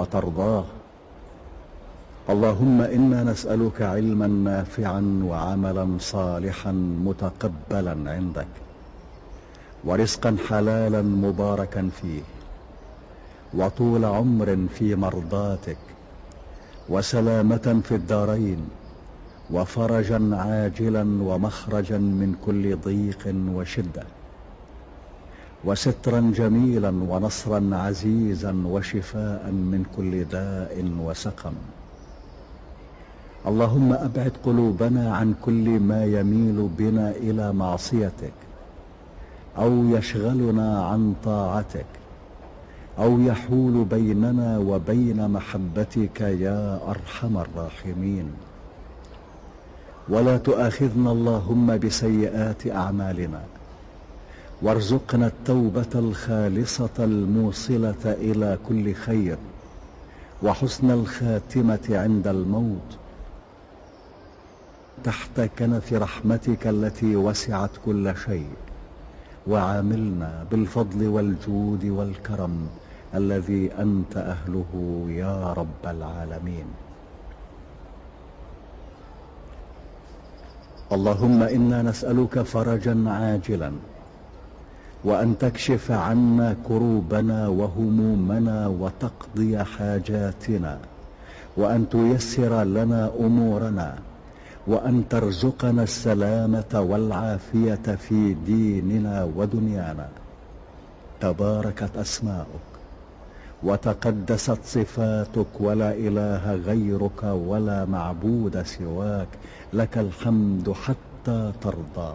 وترضاه. اللهم إنا نسألك علما نافعا وعملا صالحا متقبلا عندك ورزقا حلالا مباركا فيه وطول عمر في مرضاتك وسلامة في الدارين وفرجا عاجلا ومخرجا من كل ضيق وشدة. وسترا جميلا ونصرا عزيزا وشفاء من كل داء وسقم. اللهم أبعد قلوبنا عن كل ما يميل بنا إلى معصيتك أو يشغلنا عن طاعتك أو يحول بيننا وبين محبتك يا أرحم الراحمين. ولا تؤاخذنا اللهم بسيئات أعمالنا. وارزقنا التوبة الخالصة الموصلة إلى كل خير وحسن الخاتمة عند الموت. تحت كنف رحمتك التي وسعت كل شيء وعاملنا بالفضل والجود والكرم الذي أنت أهله يا رب العالمين. اللهم إنا نسألك فرجا عاجلا وأن تكشف عنا كروبنا وهمومنا وتقضي حاجاتنا وأن تيسر لنا أمورنا وأن ترزقنا السلامة والعافية في ديننا ودنيانا. تباركت أسماؤك وتقدست صفاتك ولا إله غيرك ولا معبود سواك لك الحمد حتى ترضى.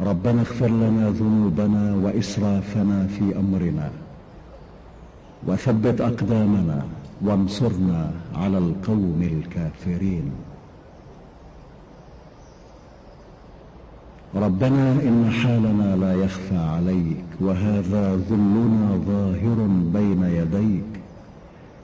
ربنا اغفر لنا ذنوبنا وإسرافنا في أمرنا وثبت أقدامنا وانصرنا على القوم الكافرين. ربنا إن حالنا لا يخفى عليك وهذا ذلنا ظاهر بين يديك.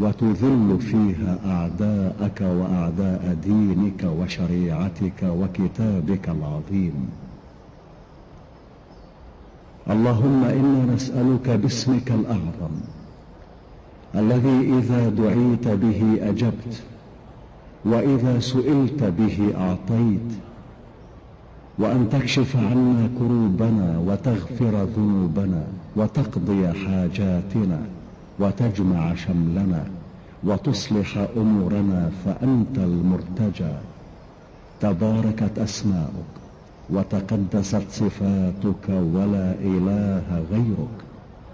وتذل فيها أعداءك وأعداء دينك وشريعتك وكتابك العظيم. اللهم إنا نسألك باسمك الأعظم الذي إذا دعيت به أجبت وإذا سئلت به أعطيت وأن تكشف عنا كروبنا وتغفر ذنوبنا وتقضي حاجاتنا. وتجمع شملنا وتصلح أمورنا فأنت المرتجى. تباركت أسماؤك وتقدست صفاتك ولا إله غيرك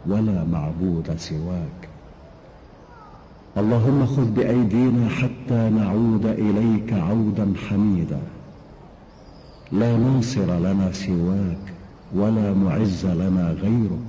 ولا معبود سواك. اللهم خذ بأيدينا حتى نعود إليك عودا حميدا. لا ناصر لنا سواك ولا معز لنا غيرك.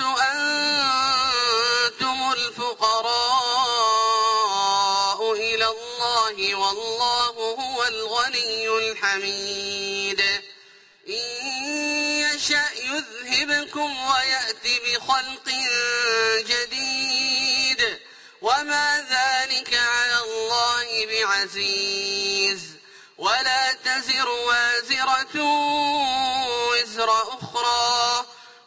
أنتم الفقراء إلى الله والله هو الغني الحميد. إن يشأ يذهبكم ويأتي بخلق جديد. وما ذلك على الله بعزيز. ولا تزر وازرة وزر أخرى.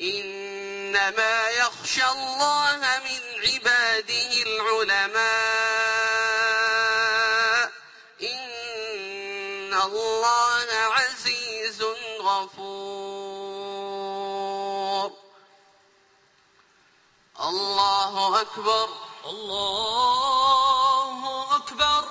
إنما يخشى الله من عباده العلماء. إن الله عزيز غفور. الله أكبر. الله أكبر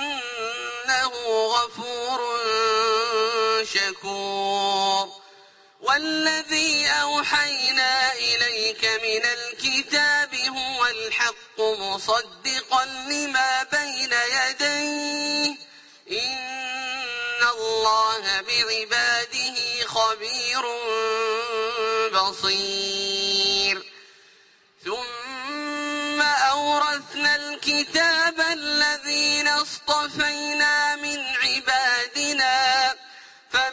شكور والذي أوحينا إليك من الكتاب هو الحق مصدقا لما بين يديه. إن الله بعباده خبير بصير. ثم أورثنا الكتاب الذين اصطفينا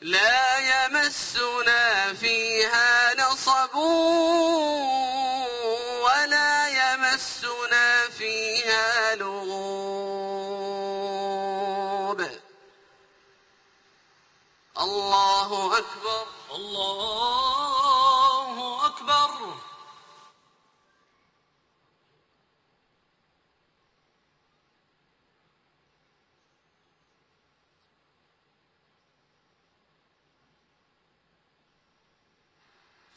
لا يمسنا فيها نصب ولا يمسنا فيها لغوب. الله أكبر. الله أكبر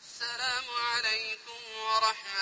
Set up.